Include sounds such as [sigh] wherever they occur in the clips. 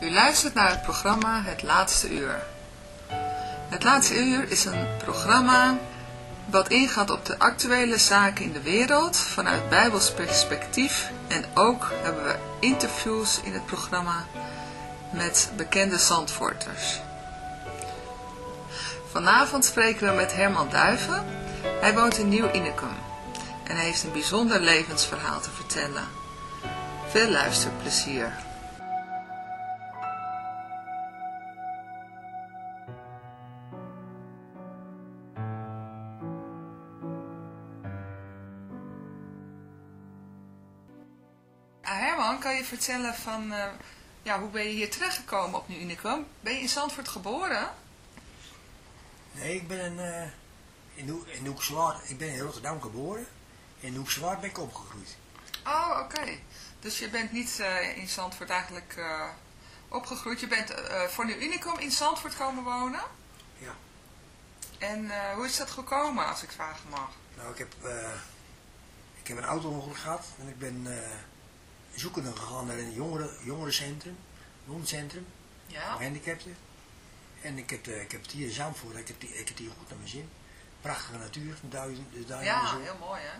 U luistert naar het programma Het Laatste Uur. Het Laatste Uur is een programma wat ingaat op de actuele zaken in de wereld vanuit Bijbels perspectief. En ook hebben we interviews in het programma met bekende Zandvoorters. Vanavond spreken we met Herman Duiven. Hij woont in Nieuw Inicum en hij heeft een bijzonder levensverhaal te vertellen. Veel luisterplezier. Vertellen van, uh, ja, hoe ben je hier terechtgekomen op Nieuw Unicum? Ben je in Zandvoort geboren? Nee, ik ben uh, in, Hoek, in Hoekzwaard, ik ben in Rotterdam geboren. In Hoekzwaard ben ik opgegroeid. Oh, oké. Okay. Dus je bent niet uh, in Zandvoort eigenlijk uh, opgegroeid. Je bent uh, voor Nieuw Unicum in Zandvoort komen wonen? Ja. En hoe is dat gekomen, als ik vragen mag? Nou, ik heb, ik heb een auto-ongeluk gehad. En ik ben zoekende gegaan naar een jongeren, jongerencentrum. Wooncentrum. Ja. Voor gehandicapten. En ik heb, ik heb het hier in Zandvoort. Ik heb, ik heb het hier goed naar mijn zin. Prachtige natuur. Duizend, duizend ja, heel mooi hè.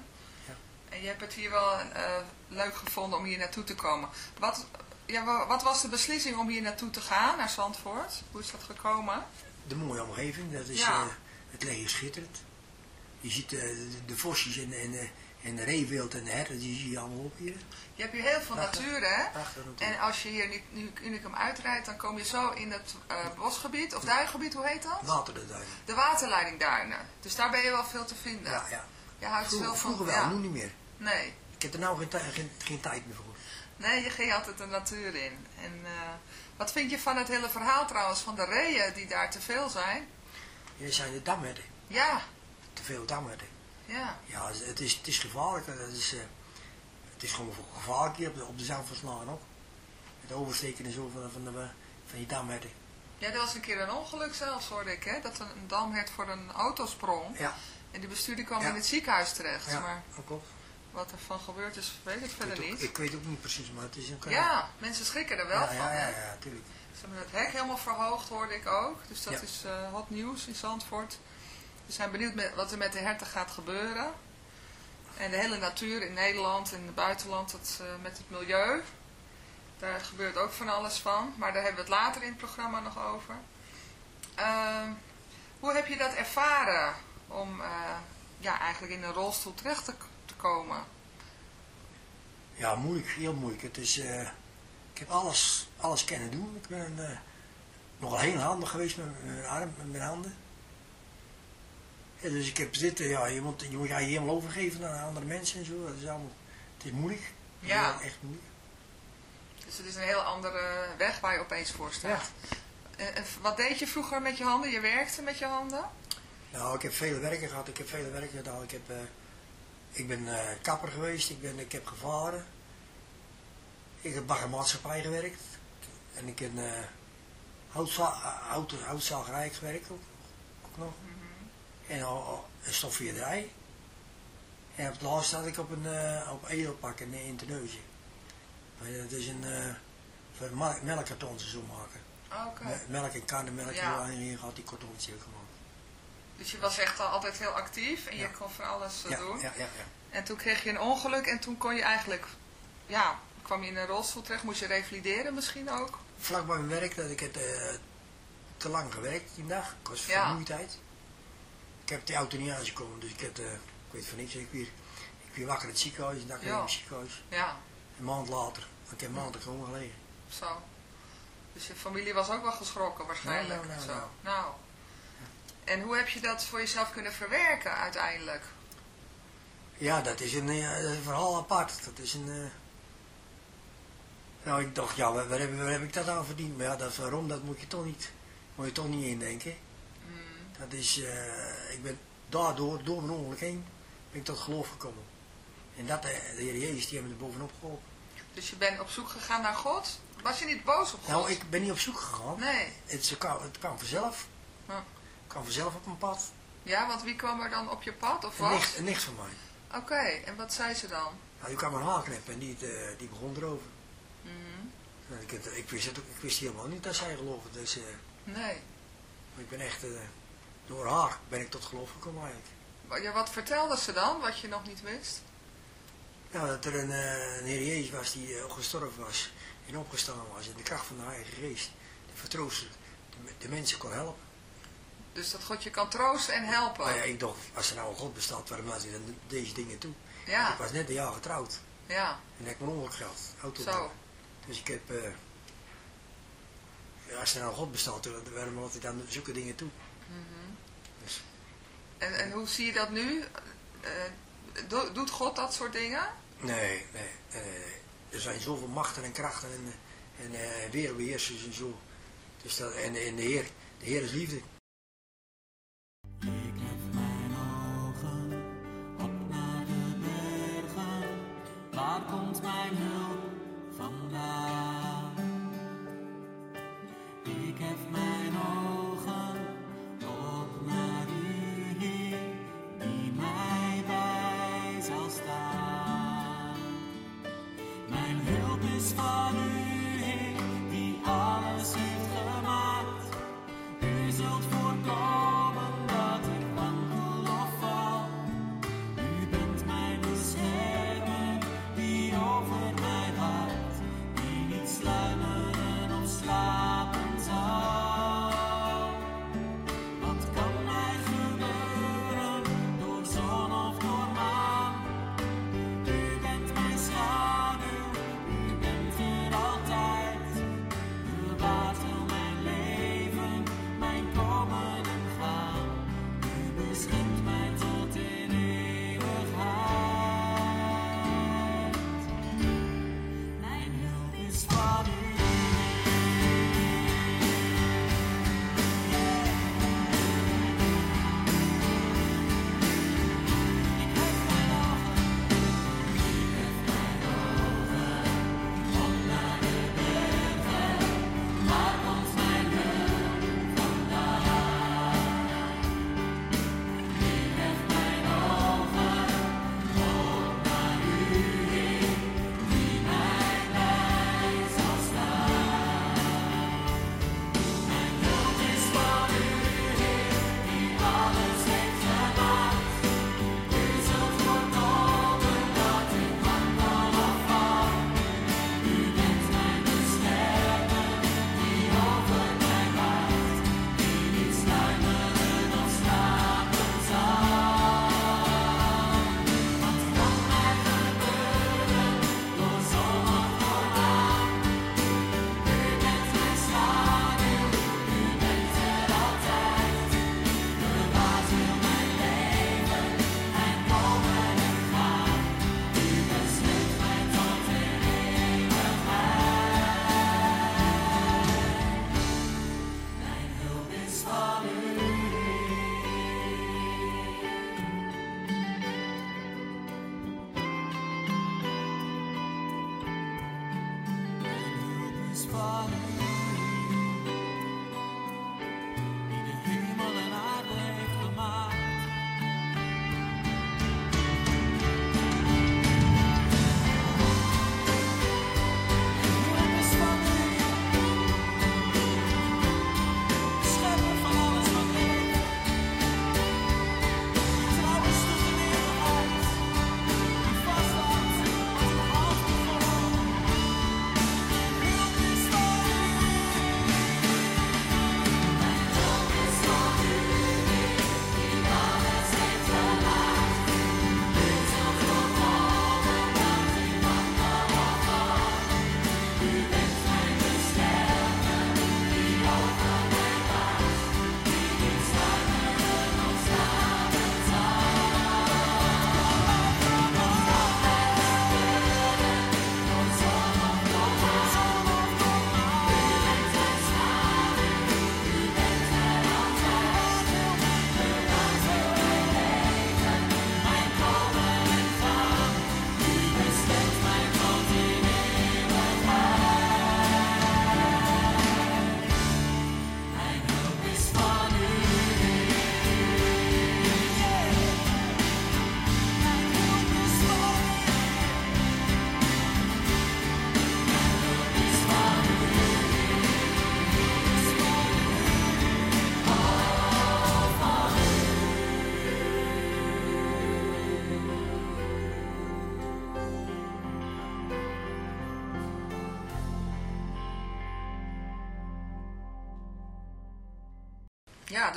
En je hebt het hier wel uh, leuk gevonden om hier naartoe te komen. Wat, ja, wat was de beslissing om hier naartoe te gaan, naar Zandvoort? Hoe is dat gekomen? De mooie omgeving, dat is, ja. uh, het leger schitterend. Je ziet uh, de, de vosjes en, en, en de reewild en de herten, die zie je allemaal op hier. Je hebt hier heel veel natuur, hè? En als je hier nu, nu Unicum uitrijdt, dan kom je zo in het bosgebied, of duingebied, hoe heet dat? Water de duinen. De waterleidingduinen. Dus daar ben je wel veel te vinden. Ja, ja. Je houdt Vroeger, wel van, vroeger wel, ja. nu niet meer. Nee. Ik heb er nou geen, geen, geen tijd meer voor. Nee, je ging altijd de natuur in. En uh, wat vind je van het hele verhaal trouwens, van de reeën die daar te veel zijn? Hier zijn de damherten. Ja. Te veel damherten. Ja. Ja, het is, het is gevaarlijk. Het is, uh, het is gewoon gevaarlijk hier op de, op de ook. Het oversteken en zo van, van, de, van die damherten. Ja, er was een keer een ongeluk zelfs, hoorde ik, hè? Dat een, damhert voor een auto sprong. Ja. En die bestuurder kwam ja. in het ziekenhuis terecht. Ja, maar dat klopt. wat er van gebeurd is, weet ik, ik verder weet ook, niet. Ik weet ook niet precies, maar het is een... Ja, mensen schrikken er wel ja, van, ja, ja, ja, tuurlijk. Ze hebben het hek helemaal verhoogd, hoorde ik ook. Dus dat is uh, hot nieuws in Zandvoort. We zijn benieuwd met, wat er met de herten gaat gebeuren. En de hele natuur in Nederland en in het buitenland, dat, uh, met het milieu. Daar gebeurt ook van alles van. Maar daar hebben we het later in het programma nog over. Uh, hoe heb je dat ervaren om uh, ja, eigenlijk in een rolstoel terecht te, te, komen? Ja, moeilijk, heel moeilijk. Het is, uh, ik heb alles, alles kunnen doen. Ik ben nogal heel handig geweest met mijn arm, met mijn handen. Dus ik heb zitten, ja, je moet je, moet je helemaal overgeven aan andere mensen en zo. Dat is allemaal, het is moeilijk. Ja. Echt moeilijk. Dus het is een heel andere weg waar je opeens voor staat. Ja. En wat deed je vroeger met je handen? Je werkte met je handen? Nou, ik heb vele werken gehad. Ik heb vele werken gedaan. Ik, heb, uh, ik ben uh, kapper geweest. Ik, ben, ik heb gevaren. Ik heb bij een maatschappij gewerkt. En ik heb uh, houtza hout, houtzagerij gewerkt ook, ook nog. Mm -hmm. En uh, een stofveerderij. En op het laatst had ik op een uh, op edelpak in, in Terneuzen. Dat is een voor melkkartons zo maken. Okay. Melk en karnemelk ja. en hier had die kartons gemaakt. Dus je was echt al altijd heel actief en ja. je kon van alles uh, ja, doen. Ja, ja, ja. En toen kreeg je een ongeluk en toen kon je eigenlijk, ja, kwam je in een rolstoel terecht. Moest je revalideren misschien ook? Vlak bij mijn werk, dat ik het uh, te lang gewerkt die dag. Ik was vermoeidheid. Ik heb die auto niet aangekomen, dus ik, heb, uh, ik weet van niks. Ik weer, ik weer wakker in het ziekenhuis, en dag in het ziekenhuis. Ja. Een maand later, ik heb een maand gewoon gelegen. Zo. Dus je familie was ook wel geschrokken waarschijnlijk. Nou, nou, Zo. nou. nou. En hoe heb je dat voor jezelf kunnen verwerken uiteindelijk? Ja, dat is een, een verhaal apart. Dat is een... Uh... Nou, ik dacht, ja, waar, waar, heb, waar, heb, ik dat aan verdiend? Maar ja, dat, waarom, dat moet je toch niet, moet je toch niet indenken. Dat is, uh, ik ben daardoor, door mijn ongeluk heen, ben ik tot geloof gekomen. En dat, de Heer Jezus, die me er bovenop geholpen. Dus je bent op zoek gegaan naar God? Was je niet boos op God? Nou, ik ben niet op zoek gegaan. Nee. Het, kan, het kan vanzelf. Het kan vanzelf op mijn pad. Ja, want wie kwam er dan op je pad? Of een, wat? nicht, een nicht van mij. Oké, okay. en wat zei ze dan? Nou, die kwam een haar knippen en die, uh, die begon erover. Mm -hmm. Ik, ik, wist het, ik wist helemaal niet dat zij geloofde. Dus, uh, nee. Ik ben echt, uh, door haar ben ik tot geloof gekomen eigenlijk. Ja, wat vertelde ze dan, wat je nog niet wist? Nou, dat er een, uh, een Heer Jezus was die uh, gestorven was en opgestaan was. En de kracht van de Heilige Geest, de vertrooster, de, de, mensen kon helpen. Dus dat God je kan troosten en helpen? Nou ja, ik dacht, als er nou een God bestaat, waarom laat hij dan deze dingen toe? Ja. Want ik was net een jaar getrouwd. Ja. En ik heb mijn ongeluk gehad, auto. Zo. Dus ik heb, uh, ja, als er nou een God bestaat, waarom laat hij dan zulke dingen toe? Mm -hmm. En, en hoe zie je dat nu? Do, doet God dat soort dingen? Nee, nee, nee, Er zijn zoveel machten en krachten en, en uh, wereldbeheersers en zo. Dus dat, en, en de Heer, de Heer is liefde. Ik heb mijn ogen op naar de bergen. Waar komt mijn hulp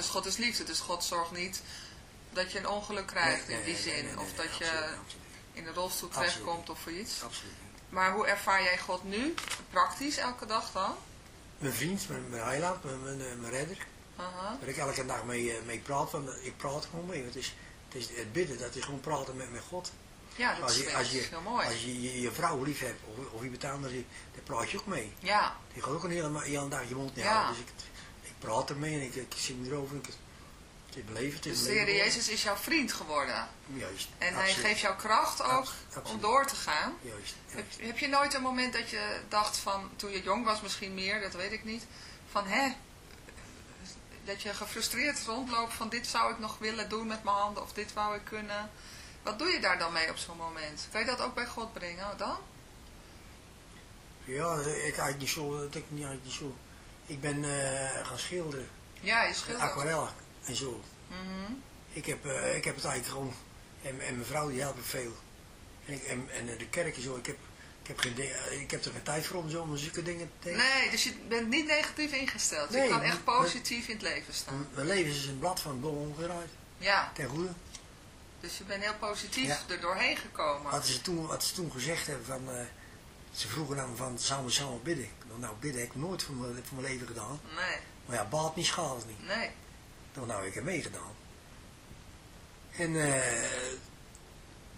dus God is liefde. Dus God zorgt niet dat je een ongeluk krijgt Nee, in die zin. nee, of dat je absoluut, in een rolstoel terechtkomt of voor iets. Absoluut. Maar hoe ervaar jij God nu? Praktisch elke dag dan? Mijn vriend, mijn, mijn heiland, mijn, mijn, eh, mijn redder, waar ik elke dag mee, eh, mee praat, want ik praat gewoon mee. Het, is, het, is het bidden, dat is gewoon praten met, met God. Ja, dat Als is, je, als je, is heel mooi. als je, je, je vrouw lief hebt, of, of iemand anders, daar praat je ook mee. Ja, Die gaat ook een hele, hele dag je mond niet Ja. houden. Dus ik praat ermee en ik, ik zie me erover. Ik, het is dus de. Heer Jezus is jouw vriend geworden. Juist. En hij geeft jou kracht ook om door te gaan. Juist. Heb, je nooit een moment dat je dacht van, toen je jong was misschien meer, dat weet ik niet, van hè, dat je gefrustreerd rondloopt van dit zou ik nog willen doen met mijn handen of dit wou ik kunnen. Wat doe je daar dan mee op zo'n moment? Kan je dat ook bij God brengen dan? Ja, ik eigenlijk niet zo, dat ik niet eigenlijk niet zo. Ik ben eh, gaan schilderen, Ja, je schildert. aquarellen en zo. Mhm. Ik heb, eh, ik heb het eigenlijk gewoon, en, en mijn vrouw die helpt me veel. En, ik, en, en de kerk en zo, ik heb, ik heb, geen, eh, ik heb er geen tijd voor om zo om zulke dingen te denken. Nee, dus je bent niet negatief ingesteld. Nee, je kan echt positief in het leven staan. Mijn leven is een blad van het boom omgedraaid, Ja, ten goede. dus je bent heel positief Ja. er doorheen gekomen. Wat ze toen, wat ze toen gezegd hebben van, eh, ze vroegen dan van, samen we samen bidden? Ik dacht, Nou, bidden heb ik nooit voor mijn, voor mijn leven gedaan. Nee, Maar ja, baat niet, schaadt niet. nee. Ik dacht, nou, ik heb meegedaan. En eh,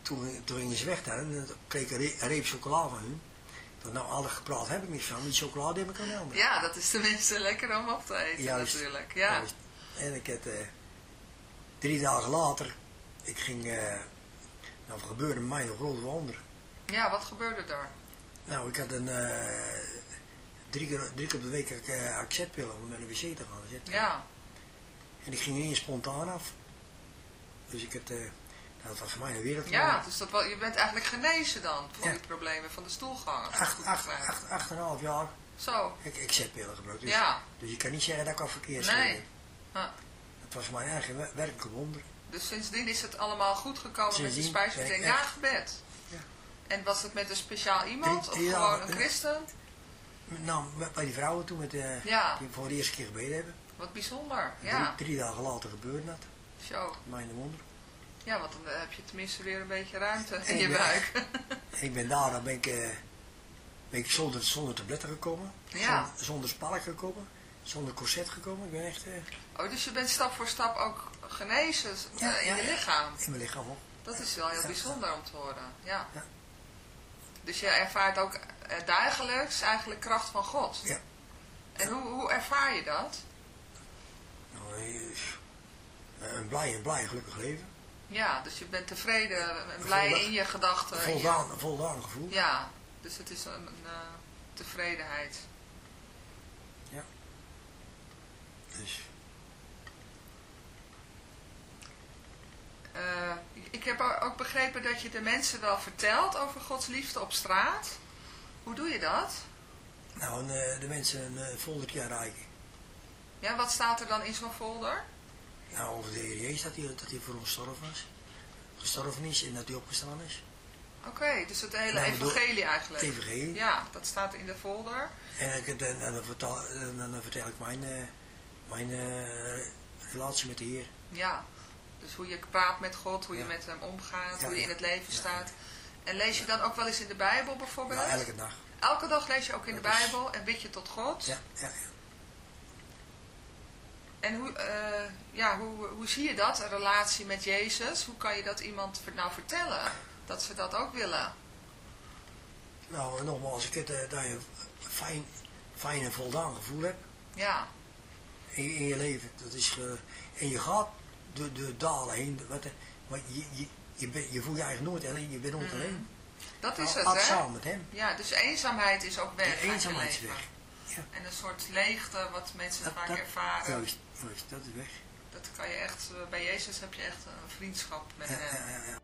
toen, toen gingen ze weg daar en kreeg ik een, re- een reep chocola van hun. Ik dacht, nou, alle gepraat heb ik niet van, die chocolade heb ik aan handen. Ja, dat is tenminste lekker om op te eten Juist. natuurlijk. Ja. Juist. En ik had, eh, drie dagen later, ik ging, eh nou, er gebeurde mij nog grote wonderen. ja, wat gebeurde er? Nou, ik had een, eh, drie, keer, drie keer op de week had ik, eh, had ik zetpillen om naar de wc te gaan zitten. Ja, En die ging ineens spontaan af. Dus ik had, eh, dat was voor mij een wereld. ja dus dat, wel- je bent eigenlijk genezen dan voor Ja. die problemen van de stoelgang. ik Acht, acht, acht, acht en een half jaar Zo, ik, ik zetpillen gebruikt. Dus, ja. dus je kan niet zeggen dat ik al verkeerd Nee. schreef. Huh. Het was mijn eigen wer- werkelijk wonder. Dus sindsdien is het allemaal goed gekomen met de spijsvertering ik na gebed. En was het met een speciaal iemand of gewoon een ja. christen? Nou, bij die vrouwen toen, met, eh, Ja. die voor de eerste keer gebeden hebben. Wat bijzonder. Ja, Drie, drie dagen later gebeurde dat. zo. Mijn wonder. Ja, want dan heb je tenminste weer een beetje ruimte in je ben- buik. Ik ben daar, dan ben ik, eh, ben ik zonder, zonder tabletten gekomen. Ja. Zonder, zonder spalk gekomen. Zonder corset gekomen. Ik ben echt eh, Oh, dus je bent stap voor stap ook genezen eh, Ja, in je lichaam. in mijn lichaam op. Dat is wel heel bijzonder om te horen. Ja. Ja. Dus je ervaart ook eh, dagelijks eigenlijk kracht van God. Ja. En hoe, hoe ervaar je dat? Nou, eh, een blij en blij gelukkig leven. Ja, dus je bent tevreden en blij Volda- in je gedachten. je- Voldaan, voldaan gevoel. Ja, dus het is een, een eh, tevredenheid. Dus, Eh, ik heb o- ook begrepen dat je de mensen wel vertelt over Gods liefde op straat. Hoe doe je dat? nou, eh, de mensen een uh, foldertje aanreiken. Ja, wat staat er dan in zo'n folder? Nou, over de Heer Jezus, dat hij, dat hij voor ons gestorven is. Gestorven is en dat hij opgestaan is. Oké, dus het hele Nou, evangelie eigenlijk. Evangelie. Ja, dat staat in de folder. En, ik, en dan, vertel, dan vertel ik mijn, eh, mijn eh, relatie met de Heer. Ja, dus hoe je praat met God, hoe je Ja. met hem omgaat, Ja, hoe je in ja. het leven Ja, staat. En lees je dan ook wel eens in de Bijbel bijvoorbeeld? Nou, elke dag. Elke dag lees je ook in de Bijbel en bid je tot God. Ja, ja, ja. En hoe, eh, ja, hoe, hoe zie je dat, een relatie met Jezus? Hoe kan je dat iemand nou vertellen? Dat ze dat ook willen. Nou, nogmaals, ik heb eh, dat je een fijn, fijn en voldaan gevoel hebt Ja, in, je- in je leven. Dat is, en je gaat de, de dalen heen. Wat, maar je, je, je, je voelt je eigenlijk nooit alleen, je bent nooit alleen. dat is het, hè? samen met hem. Ja, dus eenzaamheid is ook weg De eenzaamheid is weg. Ja. En een soort leegte wat mensen Dat, vaak dat, ervaren. juist, juist, dat is weg. Dat kan je echt, eh, bij Jezus heb je echt een vriendschap met Ja, hem. ja,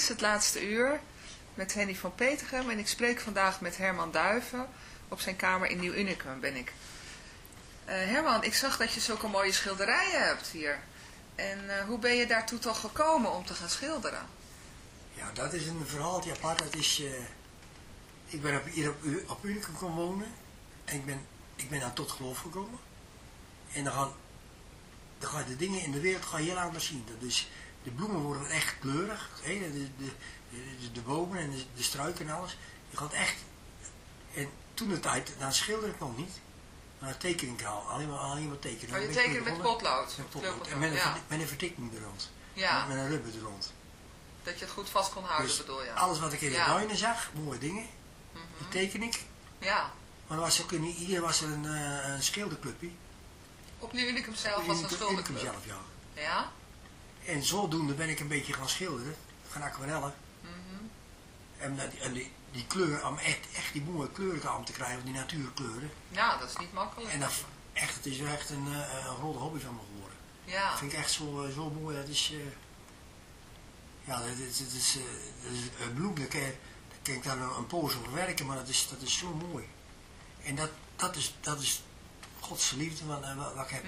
is het laatste uur met Henny van Petergem en ik spreek vandaag met Herman Duiven. Op zijn kamer in Nieuw Unicum ben ik. Eh, Herman, ik zag dat je zulke mooie schilderijen hebt hier. En eh, hoe ben je daartoe toch gekomen om te gaan schilderen? Ja, dat is een verhaaltje apart. Dat is, eh, ik ben op, hier op, Unicum komen wonen. En ik ben, ik ben dan tot geloof gekomen. En dan gaan, gaan de dingen in de wereld ga je heel anders zien. Dat is, de bloemen worden echt kleurig. De, de, de, de, bomen en de, de struiken en alles. Je gaat echt... En toen de tijd, dan schilder ik nog niet. Maar tekening al, alleen maar, alleen maar tekenen. Oh, je ik tekent met potlood? Met potlood. En met een, ja. met een verdikking er rond. Ja, Met een rubber er rond. dat je het goed vast kon houden Dus bedoel je? alles wat ik in de duinen zag, mooie dingen, Mhm. die teken ik. Ja, Maar er was ook in, hier was er een, eh, een schilderclubje. op Nieuw Unicum zelf was een schilderclub. Unicum zelf, ja. Ja? En zodoende ben ik een beetje gaan schilderen, gaan aquarellen. Mhm. En, dat- en die, die kleur, om echt, echt die mooie kleuren aan te krijgen, die natuurkleuren. Ja, dat is niet makkelijk. En dat, echt, het is echt een, eh, een grote hobby van me geworden. Ja, Dat vind ik echt zo, eh, zo mooi, dat is... eh, ja, dat is, dat is, dat is een bloem, daar kan, daar ik dan een, een poos over werken, maar dat is, dat is zo mooi. En dat, dat, is, dat is Gods liefde wat, wat, ik heb,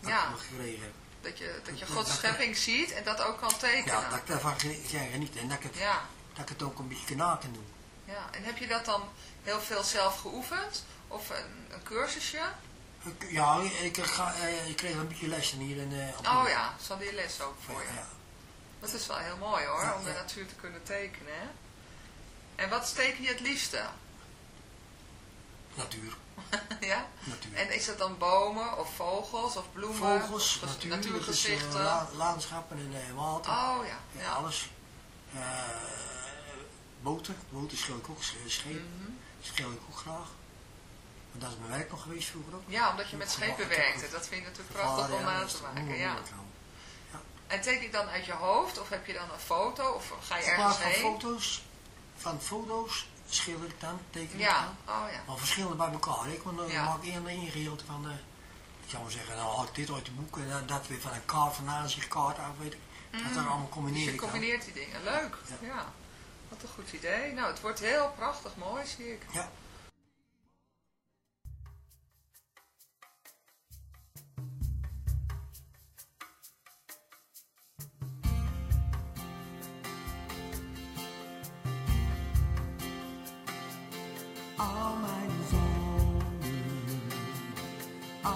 wat ja ik gekregen heb. Dat, je, dat je Gods schepping ziet en dat ook kan tekenen. Ja, dat ik daarvan geni- ga genieten en dat ik, het, ja, dat ik het ook een beetje na kan doen. ja. En heb je dat dan heel veel zelf geoefend? Of een, een cursusje? Ik- Ja, ik, ga, eh, ik kreeg een beetje lessen hier. En, eh, op Oh ja, hadden je les ook voor je. Ja, Dat is wel heel mooi hoor, Ja, om de natuur te kunnen tekenen. Hè? En wat teken je het liefste? Natuur. [laughs] ja? natuur. En is dat dan bomen of vogels of bloemen? Vogels, of natuur, eh, natuurgezichten? la- landschappen en eh, water. oh ja, Ja, ja. alles. Eh, boten, boten schil ik ook, Mhm. schil ik ook graag. Want dat is mijn werk nog geweest vroeger ook. Ja, omdat je met schepen ik werkte. Dat vind je natuurlijk prachtig om dat te maken. Ja. aan. En teken je dan uit je hoofd of heb je dan een foto of ga je ergens basis van heen? foto's, van foto's schilder ik dan, teken ik Ja, dan. oh ja. Maar verschillende bij elkaar. Ik want dan Ja. maak één, gedeelte van de, ik zou zeggen, dan haal ik dit uit de boeken en dan dat weer van een kaart van aanzicht, kaart af, weet ik. Dat dan allemaal Dus combineer je dan. combineert die dingen. Leuk. Ja. Ja. Wat een goed idee. Nou, het wordt heel prachtig mooi, zie ik. Ja.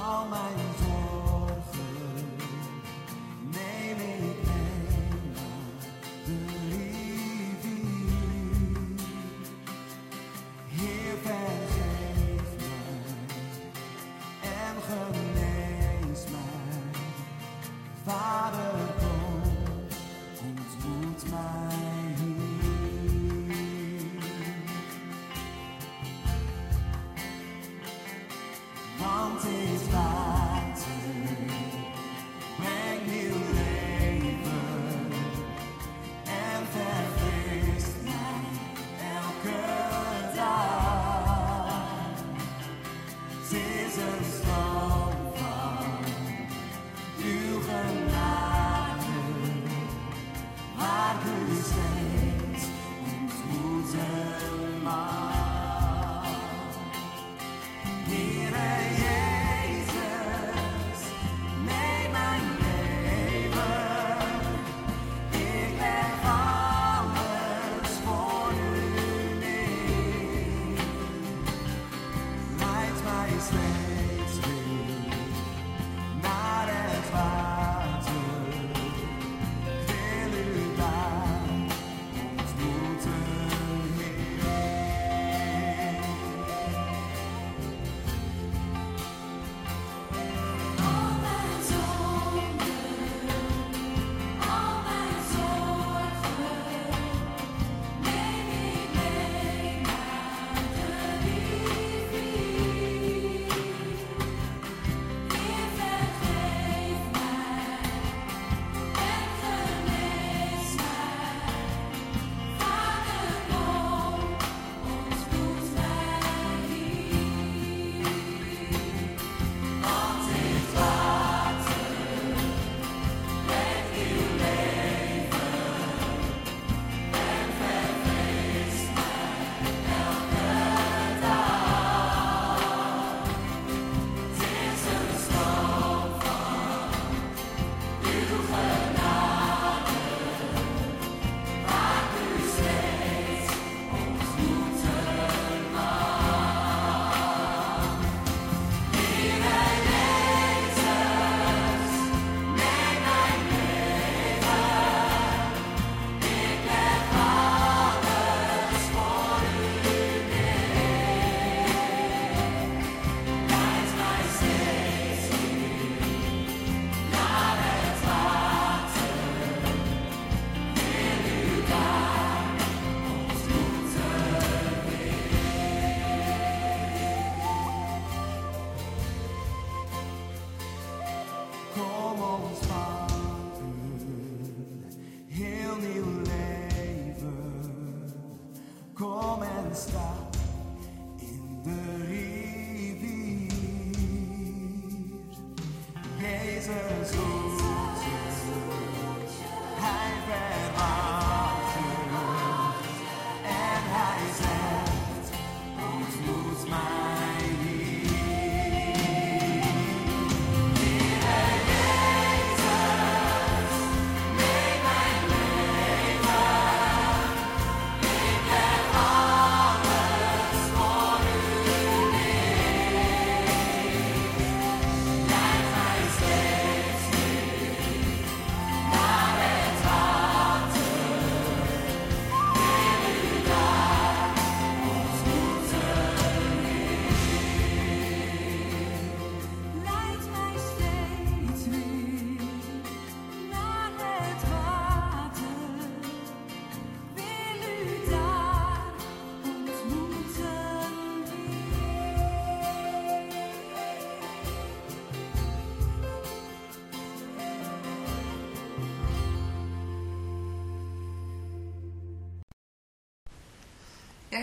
Al mijn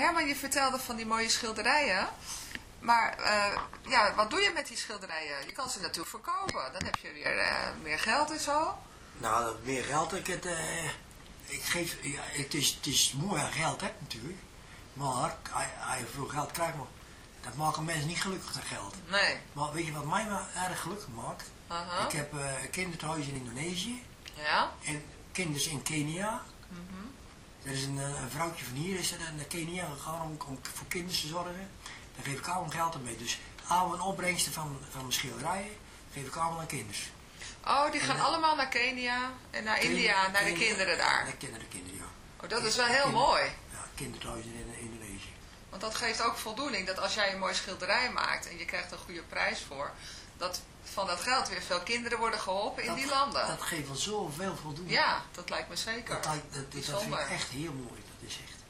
Herman, je vertelde van die mooie schilderijen. Maar eh, ja, wat doe je met die schilderijen? Je kan ze natuurlijk verkopen. Dan heb je weer eh, meer geld en zo. Nou, dat meer geld. Ik, het, eh, ik geef, ja, het, is, het is mooi aan geld hebt natuurlijk. Maar als je veel geld krijgt, maar dat maakt een mens niet gelukkig, dat geld. Nee. Maar weet je wat mij maar erg gelukkig maakt? Aha. Ik heb kinderthuis in Indonesië Ja? en kinders in Kenia. Er is een, eh, een vrouwtje van hier is er naar Kenia gegaan om, om voor kinderen te zorgen. Daar geef ik allemaal geld aan mee. Dus oude opbrengsten van, van mijn schilderijen geef ik allemaal aan kinderen. Oh, die gaan Ja. allemaal naar Kenia en naar India, naar de kinderen daar. Naar kinderen, kinderen, ja. Oh, dat is wel heel Kinder- mooi. Ja, kinderthuis in in Indonesië. Want dat geeft ook voldoening dat als jij een mooi schilderij maakt en je krijgt een goede prijs voor, dat van dat geld weer veel kinderen worden geholpen in Dat- die landen. Dat geeft wel zoveel voldoening. ja, dat lijkt me zeker. Dat, lijkt- dat, dat, dat vind Bijzonder. ik echt heel mooi. Dat is echt.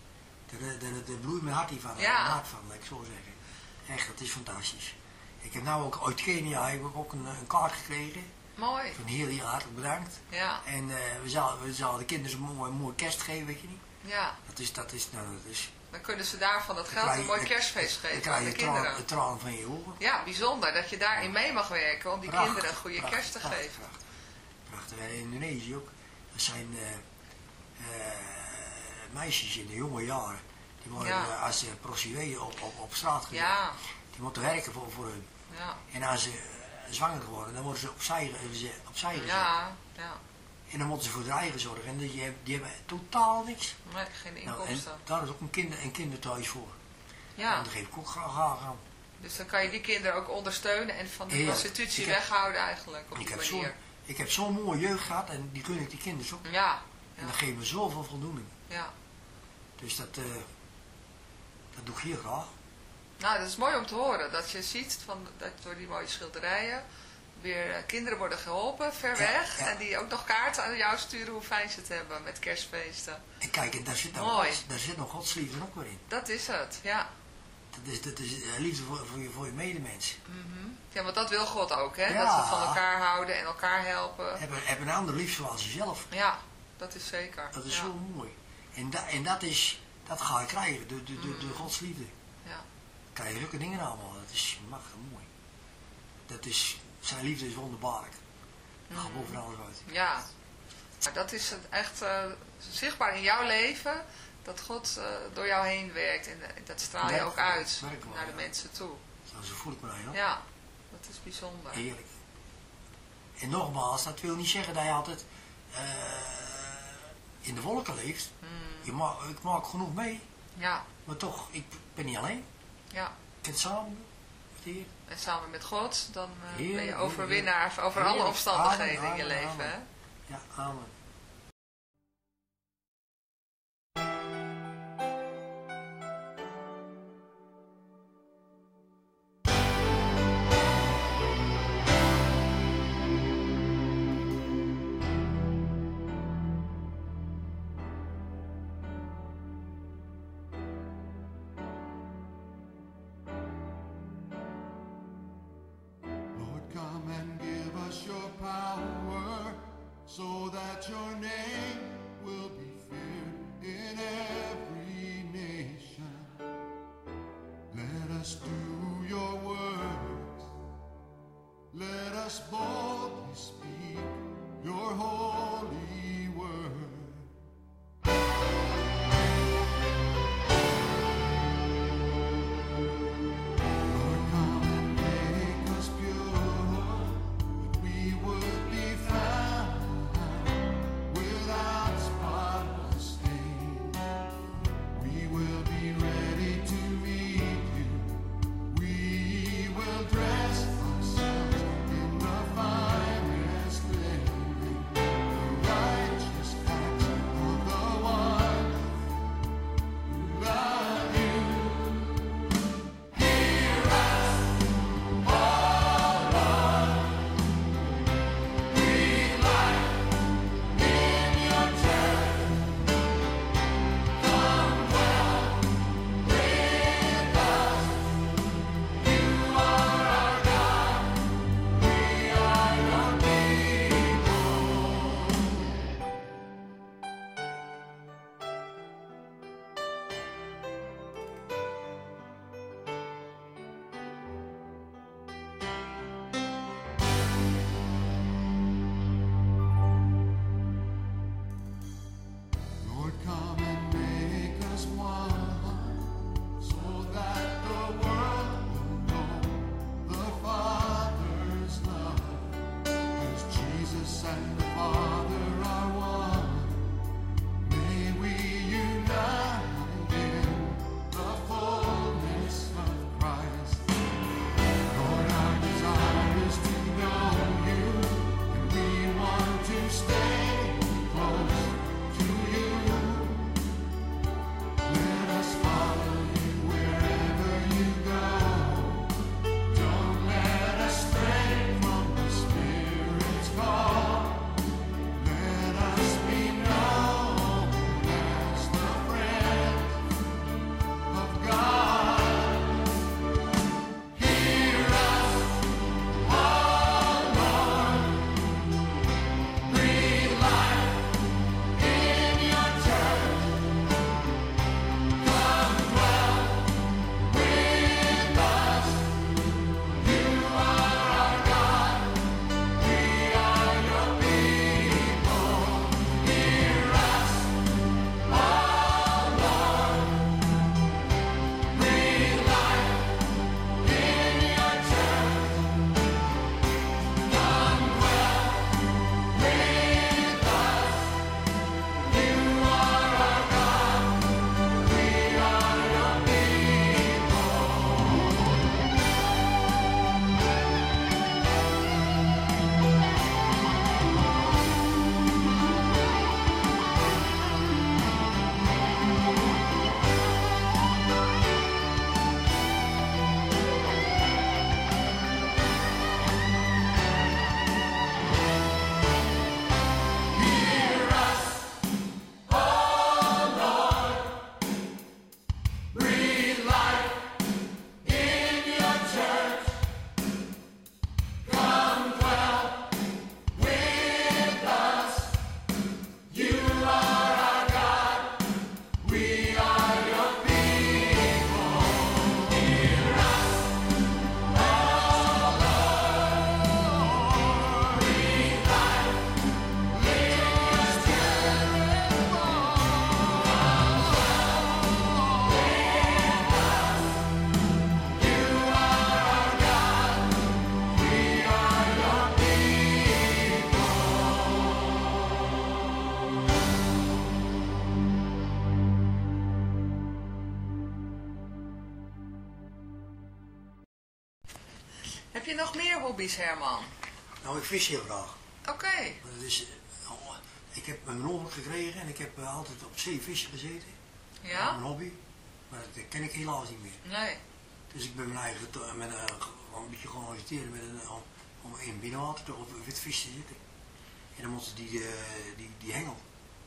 Daar, bloeit mijn hart van. Ja. Mijn hart van, laat ik zo zeggen. Echt, dat is fantastisch. Ik heb nou ook uit Kenia heb ik ook een, een kaart gekregen. Mooi. Van heel, heel hartelijk bedankt. Ja, En eh, we zouden we zouden de kinderen een mooi, mooi kerst geven, weet je niet. Ja. Dat is, dat is, nou, dat is... Dan kunnen ze daar van dat geld krijg een mooi dan- kerstfeest Dan geven krijg aan je de kinderen. de traan van je ogen. Ja, bijzonder dat je daarin mee mag werken om die kinderen een goede kerst te geven. Prachtig. En in Indonesië ook. Dat zijn eh, eh, meisjes in de jonge jaren. Die worden Ja. eh, als ze op, op, op straat gezet. Ja, Die moeten werken voor, voor hun. ja, En als ze zwanger geworden, dan worden ze opzij, opzij gezet. ja, ja. En dan moeten ze voor hun eigen zorgen. En die, hebben- die hebben totaal niks. Nee, geen Nou, en inkomsten. daar is ook een, kinder, een kinderthuis voor. Ja, En daar geef ik ook graag aan. dus dan kan je die kinderen ook ondersteunen en van de Heerlijk. prostitutie heb- weghouden eigenlijk op Ik die heb zo'n manier. ik heb zo'n mooie jeugd gehad en die kun ik die kinderen ook. Ja, En dat geeft me zoveel voldoening. ja. Dus dat, eh, dat doe ik heel graag. Nou, dat is mooi om te horen. Dat je ziet van, dat door die mooie schilderijen weer eh, kinderen worden geholpen, ver weg. ja. En die ook nog kaarten aan jou sturen hoe fijn ze het hebben met kerstfeesten. En kijk, daar zit, nog daar zit nog godsliefde ook weer in. Dat is het, ja. Dat is, dat is eh, liefde voor, voor, je, voor je medemens. Mhm. Ja, want dat wil God ook, hè? Ja. Dat we van elkaar houden en elkaar helpen. Heb, een- heb een ander lief zoals jezelf. Ja, dat is zeker. Dat is zo mooi. En, da, en dat is, dat ga je krijgen, de, de, de, de godsliefde. Ja. Krijg je zulke dingen allemaal. Dat is machtig mooi. Dat is, zijn liefde is wonderbaarlijk. Dat gaat Mhm. boven alles uit. Ja, maar dat is het echt eh, zichtbaar in jouw leven, dat God eh, door jou heen werkt en dat straal je ook uit wel, naar de ja. mensen toe. Zo, zo voel ik me nou, hoor. Ja, dat is bijzonder. Heerlijk. En nogmaals, dat wil niet zeggen dat je altijd eh, in de wolken leeft. Mm, Je ma ik maak genoeg mee, ja, maar toch, ik ben niet alleen. ja. Ik kan het samen met de Heer. En samen met God, dan eh, ben je overwinnaar over alle omstandigheden Amen, in je leven. amen. Ja, amen. Power so that your name will be feared in every nation. Let us do your words. Let us boldly hobby's, Herman? Nou, ik vis heel graag. Oké. Eh, oh, ik heb mijn ongeluk gekregen en ik heb eh, altijd op zee vissen gezeten. Ja? Mijn hobby. Maar dat ken ik helaas niet meer. Nee. Dus ik ben mijn eigen met, een gewoon een beetje agiteren met een, om, om in binnenwater op wit vis te zitten. En dan moeten ze die, eh, die, die hengel,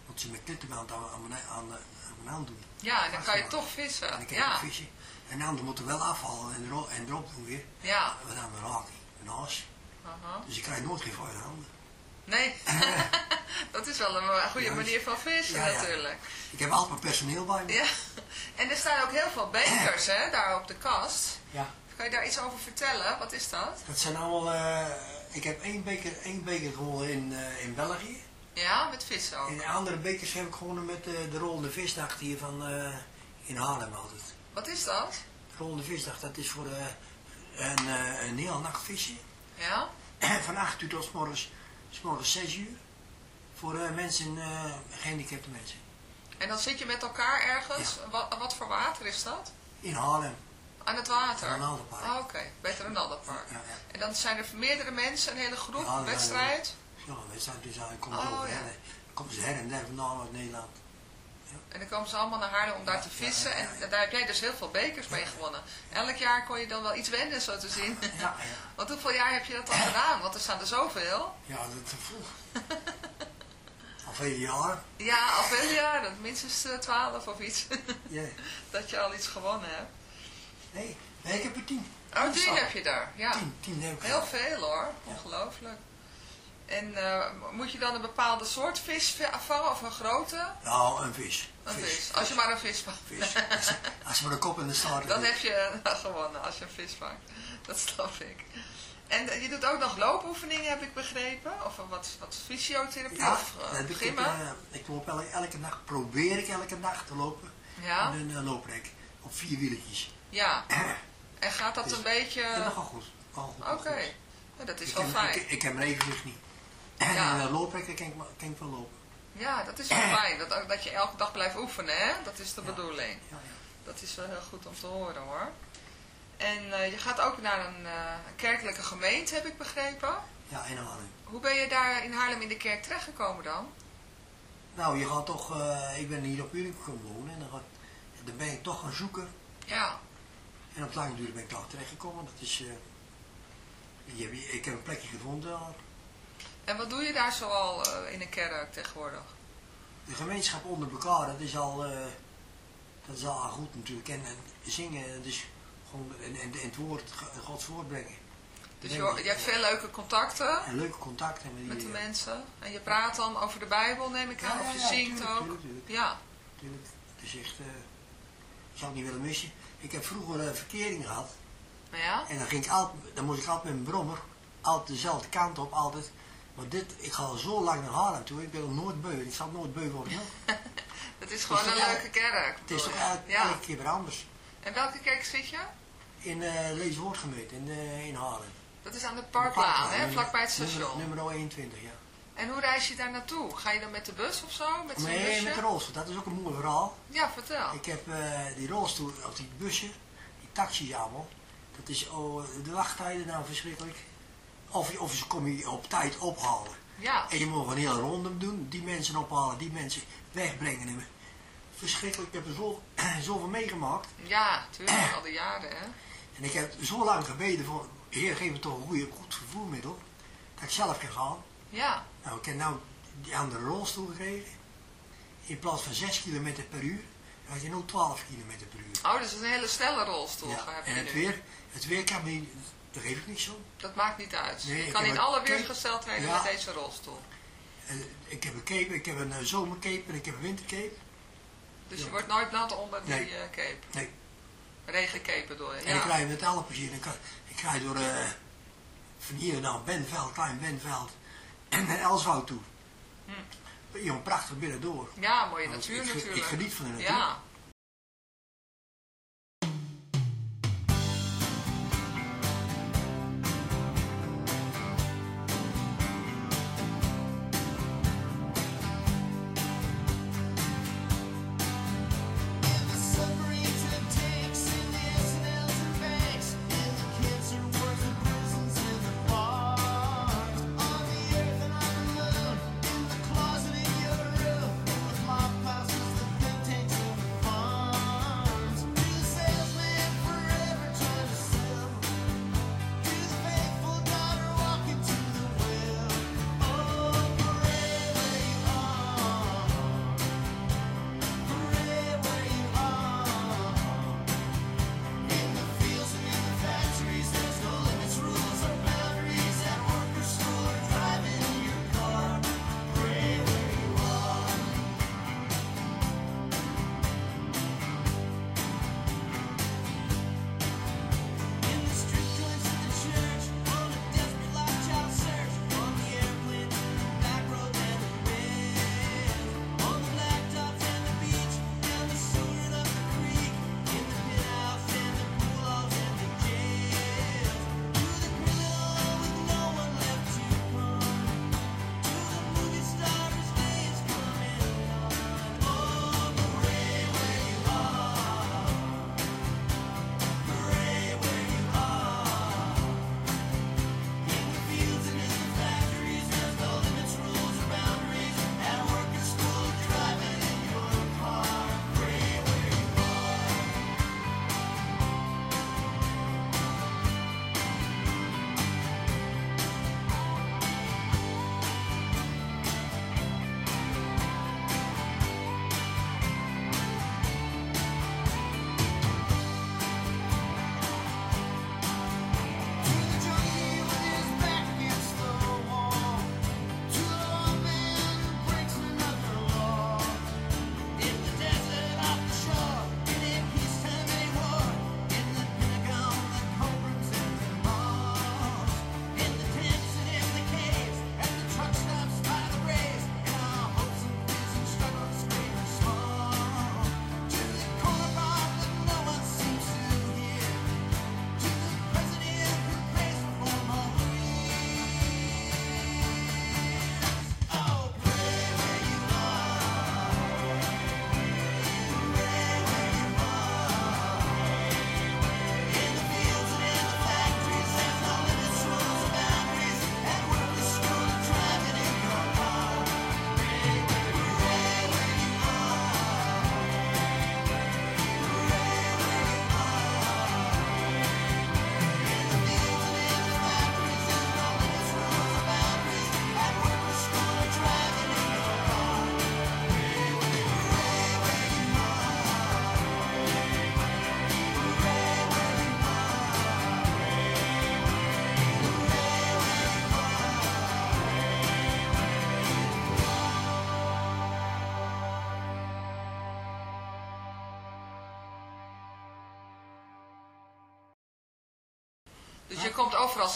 moeten ze met klittenband aan, aan, mijn, aan, aan mijn hand doen. Ja, en dan kan je toch vissen. En dan kan Ja. ik vissen. En de handen moeten wel afvallen en, erop, en erop doen weer. Ja. Wat aan mijn raak, Dus ik krijg nooit geen vuile handen. Nee. [laughs] [laughs] dat is wel een goede Juist. manier van vissen Ja, ja. natuurlijk. Ik heb altijd mijn personeel bij me. Ja. [laughs] En er staan ook heel veel bekers, hè, daar op de kast. Ja. Kan je daar iets over vertellen? Wat is dat? Dat zijn allemaal, eh, ik heb één beker, één beker gewonnen in, eh, in België. Ja, met vissen ook. En de andere bekers heb ik gewonnen met eh, de rollende visdag hier van, eh, in Haarlem altijd. Wat is dat? De rollende visdag, dat is voor eh, een, eh, een heel nacht vissen. Ja? Van 8 uur tot 's morgens, 's morgens 6 uur. Voor eh, mensen, eh, gehandicapte mensen. En dan zit je met elkaar ergens. Wat, wat voor water is dat? In Haarlem. Aan het water? Een ander park. Ah, Oké, beter een ander park. Ja, ja. En dan zijn er meerdere mensen, een hele groep, Ja, ja, wedstrijd. Ja, we zijn dus aan, komt Oh, er over, ja. Dan komen ze her en der vandaan uit Nederland. En dan komen ze allemaal naar Haarlem om daar te vissen. En daar heb jij dus heel veel bekers mee gewonnen. Elk jaar kon je dan wel iets winnen, zo te zien. Ja, ja. [laughs] Want hoeveel jaar heb je dat al gedaan? Want er staan er zoveel. Ja, dat is vroeg. [laughs] Al vele jaren. Ja, al veel jaren. Minstens eh, twaalf of iets. [laughs] Ja. dat je al iets gewonnen hebt. Nee, nee, ik heb er tien. Oh, die heb je daar. Ja. Tien, tien heb ik Heel veel hoor. Ongelooflijk. En eh, moet je dan een bepaalde soort vis v- vangen of een grote? Nou, een vis. Een vis. Als je maar een vis vangt. Vis. Als, je maar de kop in de staart Dan heb je [laughs] nou, gewonnen als je een vis vangt. Dat snap ik. En eh, je doet ook nog loopoefeningen, heb ik begrepen? Of eh, wat, wat fysiotherapie Ja, of dat uh, heb ik, gymmen? eh, ik loop elke, elke dag, probeer ik elke dag te lopen. ja? In een looprek. Op vier wieletjes. ja. [clears throat] En gaat dat Dus- een beetje... Ja, dat gaat goed. Oké. Ja, dat is Ik wel ken- fijn. Ik, ik heb mijn evenwicht niet. [clears throat] Ja. En een looprek, daar kan ik, kan ik wel lopen. Ja, dat is wel [clears throat] fijn. Dat, dat je elke dag blijft oefenen, hè? Dat is de Ja. bedoeling. Ja, ja. Dat is wel heel goed om te horen, hoor. En eh, je gaat ook naar een eh, kerkelijke gemeente, heb ik begrepen. Ja, in Haarlem. Hoe ben je daar in Haarlem in de kerk terechtgekomen dan? Nou, je gaat toch, eh, ik ben hier op Unicum komen wonen en dan, gaat, dan ben ik toch gaan zoeken. Ja, En op lange duur ben ik daar terechtgekomen. Dat is, ik heb een plekje gevonden. En wat doe je daar zoal eh, in een kerk tegenwoordig? De gemeenschap onder elkaar, dat is al, eh, dat is al goed natuurlijk. En, en zingen, dus gewoon en, en, en het woord, Gods woord brengen. Dus je, je hebt veel leuke contacten En leuke contacten met die... met de eh, mensen. En je praat dan over de Bijbel, neem ik aan. Ja, Of je ja, zingt tuurlijk, ook. tuurlijk, tuurlijk. Ja, Natuurlijk, het is echt, eh, ik zou het niet willen missen. Ik heb vroeger een verkering gehad. ja. En dan, ging ik altijd, dan moest ik altijd met mijn brommer, altijd dezelfde kant op, altijd. Maar dit, ik ga al zo lang naar Haarlem toe, ik ben nog nooit beu. Ik zal nooit beu worden. [laughs] Het is gewoon een leuke kerk. Het is toch elke, Ja. keer weer anders. En welke kerk zit je? In uh, Leeswoordgemeente, in, eh, in Haarlem. Dat is aan de Parklaan, hè? nummer- Vlakbij het nummer- station. Nummer 21, ja. En hoe reis je daar naartoe? Ga je dan met de bus of zo? Met Nee, busje? met de rolstoel, dat is ook een mooi verhaal. Ja, vertel. Ik heb eh, die rolstoel, of die bussen, die taxis allemaal. Dat is, oh, de wachttijden nou verschrikkelijk. Of, je- of ze kom je op tijd ophalen. Ja, En je moet een hele ronde doen, die mensen ophalen, die mensen wegbrengen. En verschrikkelijk, ik heb er zo, [clears throat] zoveel meegemaakt. ja, tuurlijk, al die jaren, hè. En ik heb zo lang gebeden voor, Heer geef me toch een goede, goed vervoermiddel. Dat ik zelf kan gaan. Ja, Nou, ik heb nou die andere rolstoel gekregen. In plaats van 6 km per uur, had je nu 12 km per uur. oh, het is een hele snelle rolstoel. Ja, en het weer, het weer kan me geef ik niet zo. Dat maakt niet uit. Nee, je ik kan in een alle weersgesteldheden Ja. met deze rolstoel. En ik heb een cape, ik heb een eh, zomercape en ik heb een wintercape. Dus Ja. je wordt nooit nat onder die Nee. eh, cape. Nee. Regencape bedoel je? En ik Ja. rij met alle plezier. Ik, ik rij door eh, van hier naar Benveld, Klein Benveld en [clears throat] naar Elswoud toe. Hm. Jongen, prachtig binnen door. ja, mooie natuur ik, natuurlijk. ik geniet van de natuur. Ja,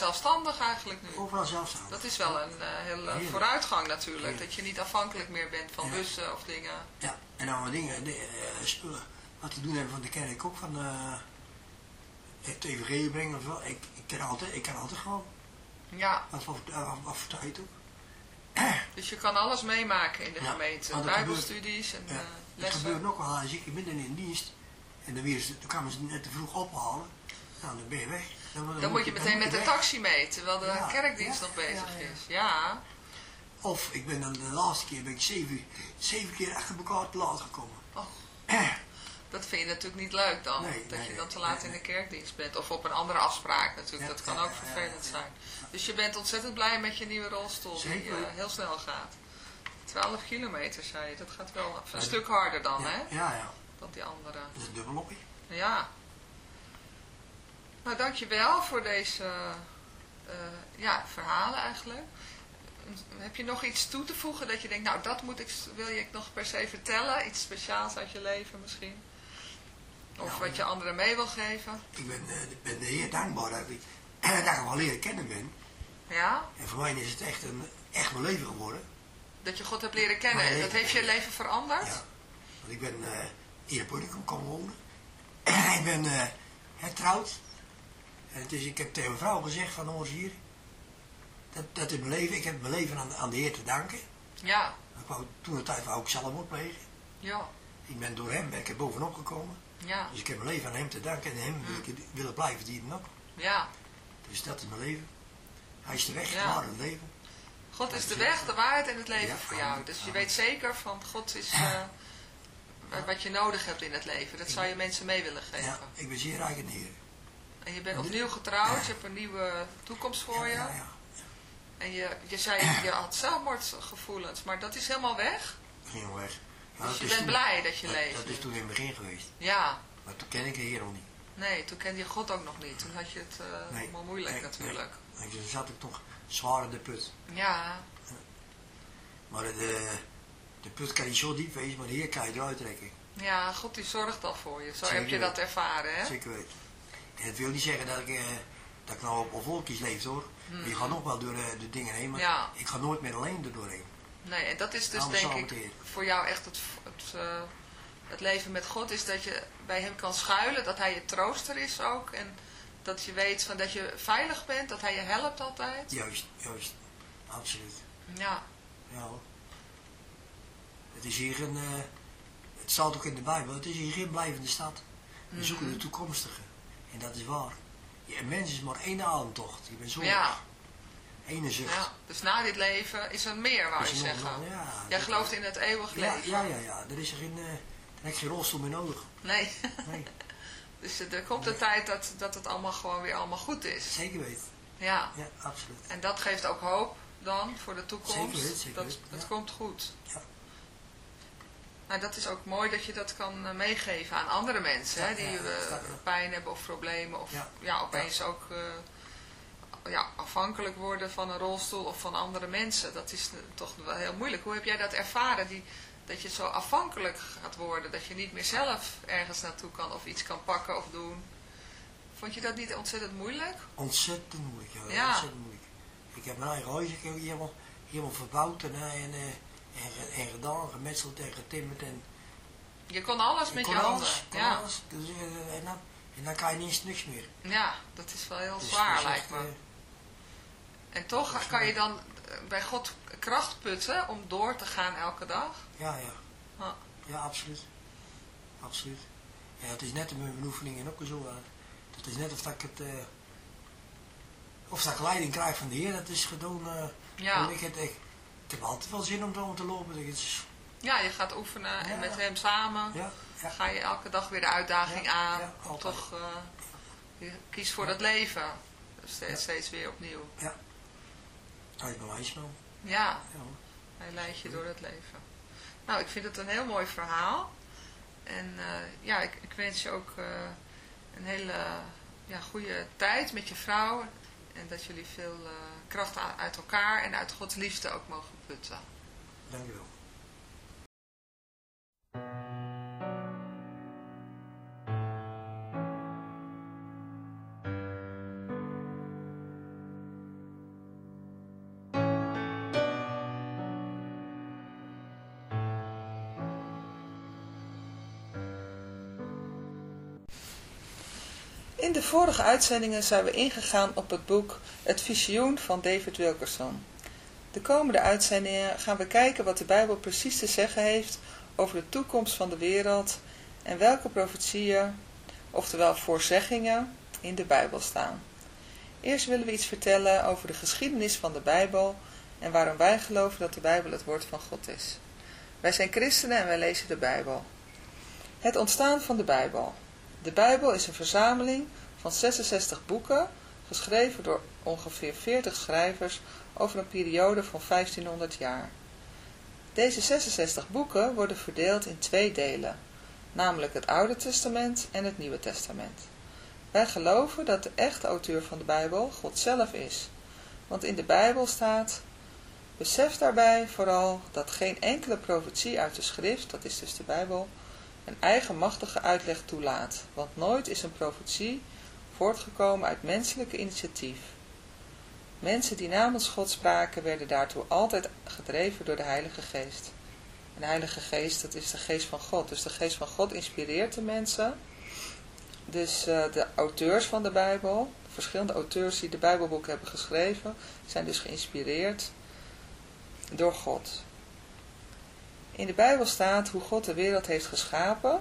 zelfstandig eigenlijk nu. Overal zelfstandig. Dat is wel een eh, hele Heerlijk. vooruitgang natuurlijk. Heerlijk. Dat je niet afhankelijk meer bent van Ja. bussen of dingen. Ja, en wat dingen, de, eh, spullen, wat te doen hebben van de kerk ook, van eh het evangelie brengen of wel. Ik, ik, kan altijd, ik kan altijd gewoon, Ja, wat voor, uh, wat voor tijd ook. [clears throat] dus je kan alles meemaken in de Ja, gemeente. Bijbelstudies en Ja. eh, lessen. gebeurt ook wel, als ik midden in dienst, en dan, weer, ze- dan kwamen ze net te vroeg ophalen, nou dan ben je weg. Dan, Dan moet je meteen met de taxi mee, terwijl de Ja, kerkdienst ja, nog bezig ja, is. Ja, Of ik ben dan de laatste keer ben ik zeven, zeven keer achter elkaar te laat gekomen. Och. dat vind je natuurlijk niet leuk dan. Nee, dat nee, je dan te laat nee, in de kerkdienst bent. Of op een andere afspraak natuurlijk. Dat kan ook vervelend zijn. Dus je bent ontzettend blij met je nieuwe rolstoel die eh, heel snel gaat. 12 kilometer zei je. Dat gaat wel een stuk harder dan, hè? Ja, ja, Dan die andere. dat is een dubbelopje. Ja. Nou, dankjewel voor deze eh, ja, verhalen eigenlijk. Heb je nog iets toe te voegen dat je denkt, nou dat moet ik, wil je nog per se vertellen? Iets speciaals uit je leven misschien? Of Nou, wat je anderen mee wil geven? Ik ben, eh, ben de Heer dankbaar dat ik, dat ik hem al leren kennen ben. Ja? En voor mij is het echt, een, echt mijn leven geworden. Dat je God hebt leren kennen. En dat heeft je leven veranderd? Ja. Want ik ben eh hier in Porticum komen wonen. [clears throat] ik ben eh getrouwd. Is, ik heb tegen mijn vrouw gezegd van ons hier. Dat, dat is mijn leven. Ik heb mijn leven aan, aan de Heer te danken. Ja. Ik wou, toen de tijd wou ik zelfmoord plegen. Ja. Ik ben door hem ben ik er bovenop gekomen. Ja. Dus ik heb mijn leven aan hem te danken. En hem wil ik het- willen blijven dienen ook. Ja. Dus dat is mijn leven. Hij is de weg, Ja. ja. het leven. God is de weg, de waarheid en het leven Ja, voor jou. Dus je weet zeker van God is eh, wat je nodig hebt in het leven. Dat zou je mensen mee willen geven. Ja, ik ben zeer rijk in de Heer. En je bent opnieuw getrouwd, je hebt een nieuwe toekomst voor je. En je, je zei, je had zelfmoordgevoelens, maar dat is helemaal weg. Wel weg. Dus je bent toen- blij dat je dat- leeft Dat is toen in het begin geweest. Ja, Maar toen ken ik de Heer nog niet. nee, toen kende je God ook nog niet. Toen had je het eh Nee, helemaal moeilijk nee, natuurlijk. En toen zat ik toch zwaar in de put. Ja, Maar de, de put kan niet zo diep wezen, maar de Heer kan je eruit trekken. ja, God die zorgt al voor je. Zo Zeker heb je dat ervaren, hè? Zeker weten. En het wil niet zeggen dat ik, eh, dat ik nou op, op wolkjes leef hoor. Maar je gaat nog wel door eh, de dingen heen, maar. Ja. ik ga nooit meer alleen er doorheen. Nee, en dat is dus denk ik voor jou echt het, het, eh, het leven met God is dat je bij hem kan schuilen, dat hij je trooster is ook. En dat je weet van dat je veilig bent, dat hij je helpt altijd. Juist, juist. Absoluut. Ja, Ja hoor. Het is hier een, het staat ook in de Bijbel, het is hier geen blijvende stad. We zoeken Mhm. de toekomstige. En dat is waar. Ja, een mens is maar één ademtocht. Je bent zo ja, ene zucht. ja. Dus na dit leven is er meer, wou Is je zeggen. nog- ja, Jij gelooft in het eeuwig ja, leven. ja, ja, ja. Er is er geen, eh, heb je geen rolstoel meer nodig. Nee, Nee, [laughs] dus er komt een tijd dat, dat het allemaal gewoon weer allemaal goed is. zeker weten. Ja, Ja, absoluut. en dat geeft ook hoop dan voor de toekomst. Zeker weten, zeker dat, dat ja. komt goed. Ja. Nou, dat is ook mooi dat je dat kan eh, meegeven aan andere mensen, hè, die eh, pijn hebben of problemen of ja, opeens ook eh, ja, afhankelijk worden van een rolstoel of van andere mensen. Dat is toch wel heel moeilijk. Hoe heb jij dat ervaren, die, dat je zo afhankelijk gaat worden, dat je niet meer zelf ergens naartoe kan of iets kan pakken of doen? Vond je dat niet ontzettend moeilijk? Ontzettend moeilijk. Ja, Ja. Ontzettend moeilijk. Ik heb mijn eigen huis helemaal, helemaal verbouwd en, en, en, ge- en gedaan, gemetseld en getimmerd. En, Je kon alles met je handen. alles, ja. alles. Dus, eh, en, dan, en dan kan je niet niks meer. ja, dat is wel heel Dus zwaar lijkt echt, me. eh, En toch kan je dan eh, bij God kracht putten om door te gaan elke dag. ja, ja. Ja. Ja, absoluut. Absoluut. Ja, het is net in mijn oefeningen ook zo. Het is net of dat ik het... eh, of dat ik leiding krijg van de Heer, dat is gewoon... eh, Ja. ik, het, ik, ik heb altijd wel zin om zo te lopen. Ja, je gaat oefenen en Ja. met hem samen ja, ja. ga je elke dag weer de uitdaging Ja, aan. ja, om toch, eh, je kiest voor dat leven. Steeds, steeds weer opnieuw. Hij is bij mij snel. Ja, Ja, hij leidt je door het leven. Nou, ik vind het een heel mooi verhaal. En eh, ja, ik, ik wens je ook eh, een hele ja, goede tijd met je vrouw. En dat jullie veel kracht uit elkaar en uit Gods liefde ook mogen putten. In de vorige uitzendingen zijn we ingegaan op het boek Het Visioen van David Wilkerson. De komende uitzendingen gaan we kijken wat de Bijbel precies te zeggen heeft over de toekomst van de wereld en welke profetieën, oftewel voorzeggingen, in de Bijbel staan. Eerst willen we iets vertellen over de geschiedenis van de Bijbel en waarom wij geloven dat de Bijbel het woord van God is. Wij zijn christenen en wij lezen de Bijbel. Het ontstaan van de Bijbel. De Bijbel is een verzameling van 66 boeken, geschreven door ongeveer 40 schrijvers over een periode van 1500 jaar. Deze 66 boeken worden verdeeld in twee delen, namelijk het Oude Testament en het Nieuwe Testament. Wij geloven dat de echte auteur van de Bijbel God zelf is, want in de Bijbel staat, besef daarbij vooral dat geen enkele profetie uit de schrift, dat is dus de Bijbel, een eigenmachtige uitleg toelaat, want nooit is een profetie voortgekomen uit menselijke initiatief. Mensen die namens God spraken werden daartoe altijd gedreven door de Heilige Geest. En de Heilige Geest, dat is de geest van God. Dus de geest van God inspireert de mensen. Dus uh, de auteurs van de Bijbel, de verschillende auteurs die de Bijbelboeken hebben geschreven, zijn dus geïnspireerd door God. In de Bijbel staat hoe God de wereld heeft geschapen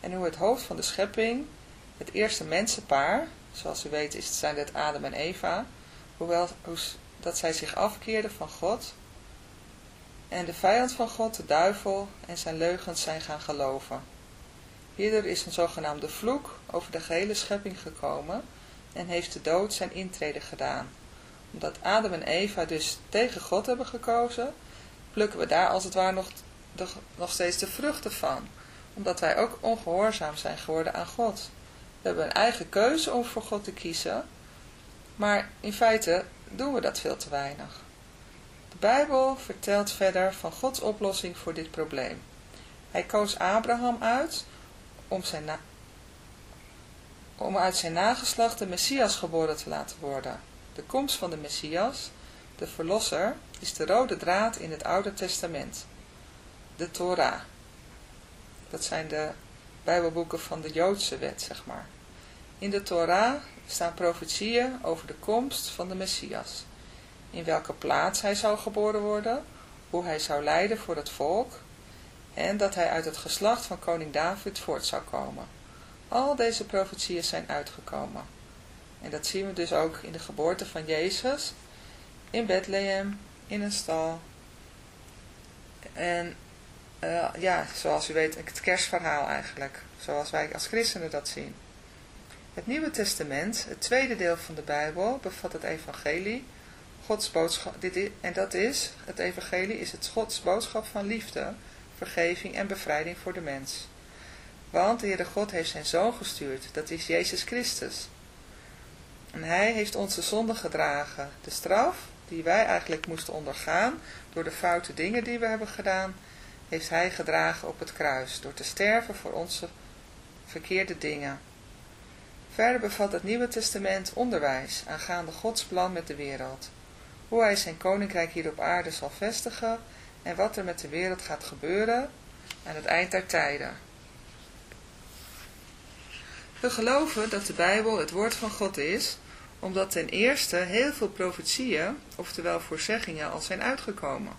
en hoe het hoofd van de schepping, het eerste mensenpaar, zoals u weet zijn het Adam en Eva, hoewel hoe, dat zij zich afkeerden van God en de vijand van God, de duivel en zijn leugens zijn gaan geloven. Hierdoor is een zogenaamde vloek over de gehele schepping gekomen en heeft de dood zijn intrede gedaan. Omdat Adam en Eva dus tegen God hebben gekozen, plukken we daar als het ware nog, nog steeds de vruchten van. Omdat wij ook ongehoorzaam zijn geworden aan God. We hebben een eigen keuze om voor God te kiezen, maar in feite doen we dat veel te weinig. De Bijbel vertelt verder van Gods oplossing voor dit probleem. Hij koos Abraham uit om, zijn om uit zijn nageslacht de Messias geboren te laten worden. De komst van de Messias, de Verlosser, is de rode draad in het Oude Testament. De Torah. Dat zijn de Bijbelboeken van de Joodse wet, zeg maar. In de Torah staan profetieën over de komst van de Messias. In welke plaats hij zou geboren worden, hoe hij zou lijden voor het volk en dat hij uit het geslacht van koning David voort zou komen. Al deze profetieën zijn uitgekomen. En dat zien we dus ook in de geboorte van Jezus, in Bethlehem, in een stal. En uh, ja, zoals u weet, het kerstverhaal eigenlijk, zoals wij als christenen dat zien. Het Nieuwe Testament, het tweede deel van de Bijbel, bevat het evangelie, Gods boodschap, dit en dat is, het evangelie is het Gods boodschap van liefde, vergeving en bevrijding voor de mens. Want de Heere God heeft zijn Zoon gestuurd, dat is Jezus Christus. En hij heeft onze zonde gedragen, de straf die wij eigenlijk moesten ondergaan door de foute dingen die we hebben gedaan, heeft hij gedragen op het kruis, door te sterven voor onze verkeerde dingen. Verder bevat het Nieuwe Testament onderwijs aangaande Gods plan met de wereld, hoe hij zijn koninkrijk hier op aarde zal vestigen en wat er met de wereld gaat gebeuren aan het eind der tijden. We geloven dat de Bijbel het woord van God is, omdat ten eerste heel veel profetieën, oftewel voorzeggingen, al zijn uitgekomen.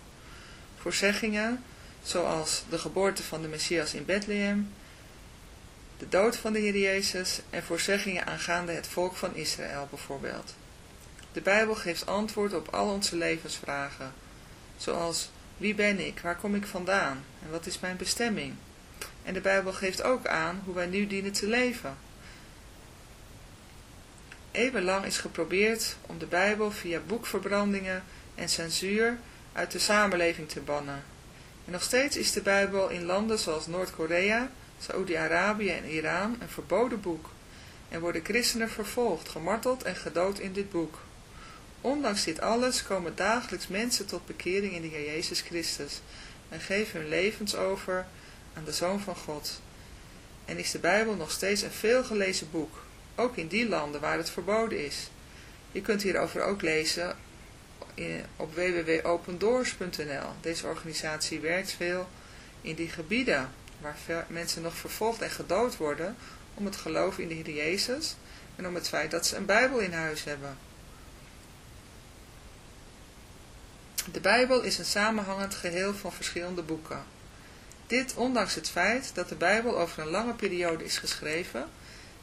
Voorzeggingen zoals de geboorte van de Messias in Bethlehem, de dood van de Heer Jezus en voorzeggingen aangaande het volk van Israël bijvoorbeeld. De Bijbel geeft antwoord op al onze levensvragen, zoals wie ben ik, waar kom ik vandaan en wat is mijn bestemming? En de Bijbel geeft ook aan hoe wij nu dienen te leven. Eeuwenlang is geprobeerd om de Bijbel via boekverbrandingen en censuur uit de samenleving te bannen. En nog steeds is de Bijbel in landen zoals Noord-Korea, Saoedi-Arabië en Iran een verboden boek en worden christenen vervolgd, gemarteld en gedood in dit boek. Ondanks dit alles komen dagelijks mensen tot bekering in de Heer Jezus Christus en geven hun levens over aan de Zoon van God. En is de Bijbel nog steeds een veelgelezen boek, ook in die landen waar het verboden is. Je kunt hierover ook lezen op www.opendoors.nl. Deze organisatie werkt veel in die gebieden waar mensen nog vervolgd en gedood worden om het geloof in de Heer Jezus en om het feit dat ze een Bijbel in huis hebben. De Bijbel is een samenhangend geheel van verschillende boeken. Dit ondanks het feit dat de Bijbel over een lange periode is geschreven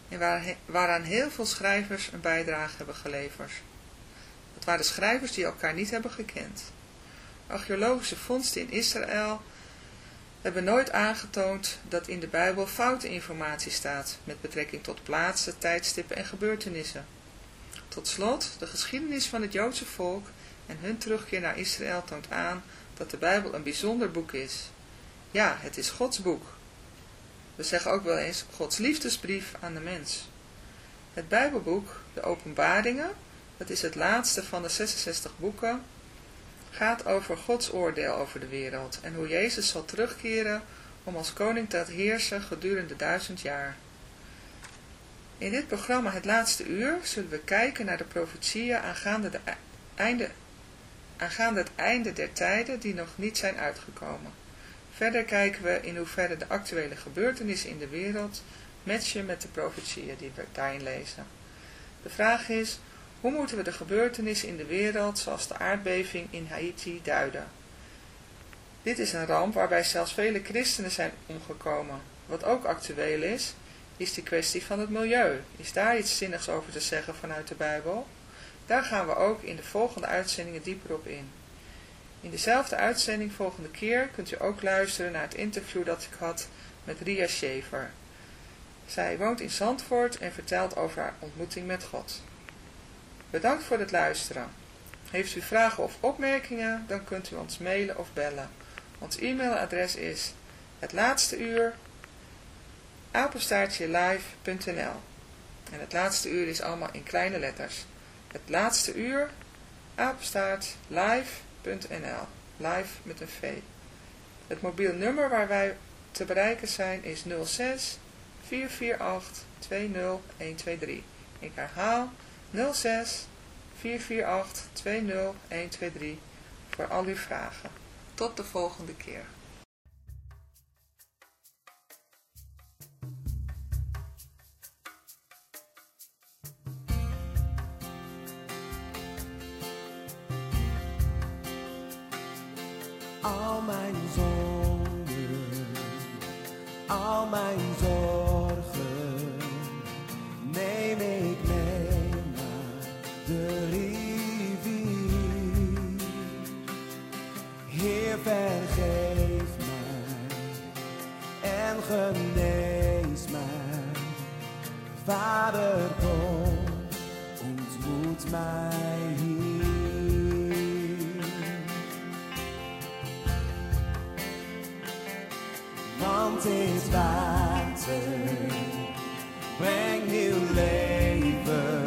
en waar, waaraan heel veel schrijvers een bijdrage hebben geleverd. Het waren schrijvers die elkaar niet hebben gekend. Archeologische vondsten in Israël hebben nooit aangetoond dat in de Bijbel foute informatie staat met betrekking tot plaatsen, tijdstippen en gebeurtenissen. Tot slot, de geschiedenis van het Joodse volk en hun terugkeer naar Israël toont aan dat de Bijbel een bijzonder boek is. Ja, het is Gods boek. We zeggen ook wel eens Gods liefdesbrief aan de mens. Het Bijbelboek, de Openbaringen, dat is het laatste van de 66 boeken, gaat over Gods oordeel over de wereld en hoe Jezus zal terugkeren om als koning te heersen gedurende duizend jaar. In dit programma Het Laatste Uur zullen we kijken naar de profetieën aangaande, de einde, aangaande het einde der tijden die nog niet zijn uitgekomen. Verder kijken we in hoeverre de actuele gebeurtenissen in de wereld matchen met de profetieën die we daarin lezen. De vraag is, hoe moeten we de gebeurtenissen in de wereld, zoals de aardbeving in Haiti, duiden? Dit is een ramp waarbij zelfs vele christenen zijn omgekomen. Wat ook actueel is, is de kwestie van het milieu. Is daar iets zinnigs over te zeggen vanuit de Bijbel? Daar gaan we ook in de volgende uitzendingen dieper op in. In dezelfde uitzending volgende keer kunt u ook luisteren naar het interview dat ik had met Ria Schever. Zij woont in Zandvoort en vertelt over haar ontmoeting met God. Bedankt voor het luisteren. Heeft u vragen of opmerkingen, dan kunt u ons mailen of bellen. Ons e-mailadres is het laatste uur En het laatste uur is allemaal in kleine letters. Het laatste uur apenstaart live.nl Live met een V. Het mobiel nummer waar wij te bereiken zijn is 06 448 20123. Ik herhaal 06 448 20123 voor al uw vragen. Tot de volgende keer. Al mijn zonden, al mijn zorgen, vergeef mij en genees mij. Vader, kom, ontmoet mij hier. Want dit water brengt nieuw leven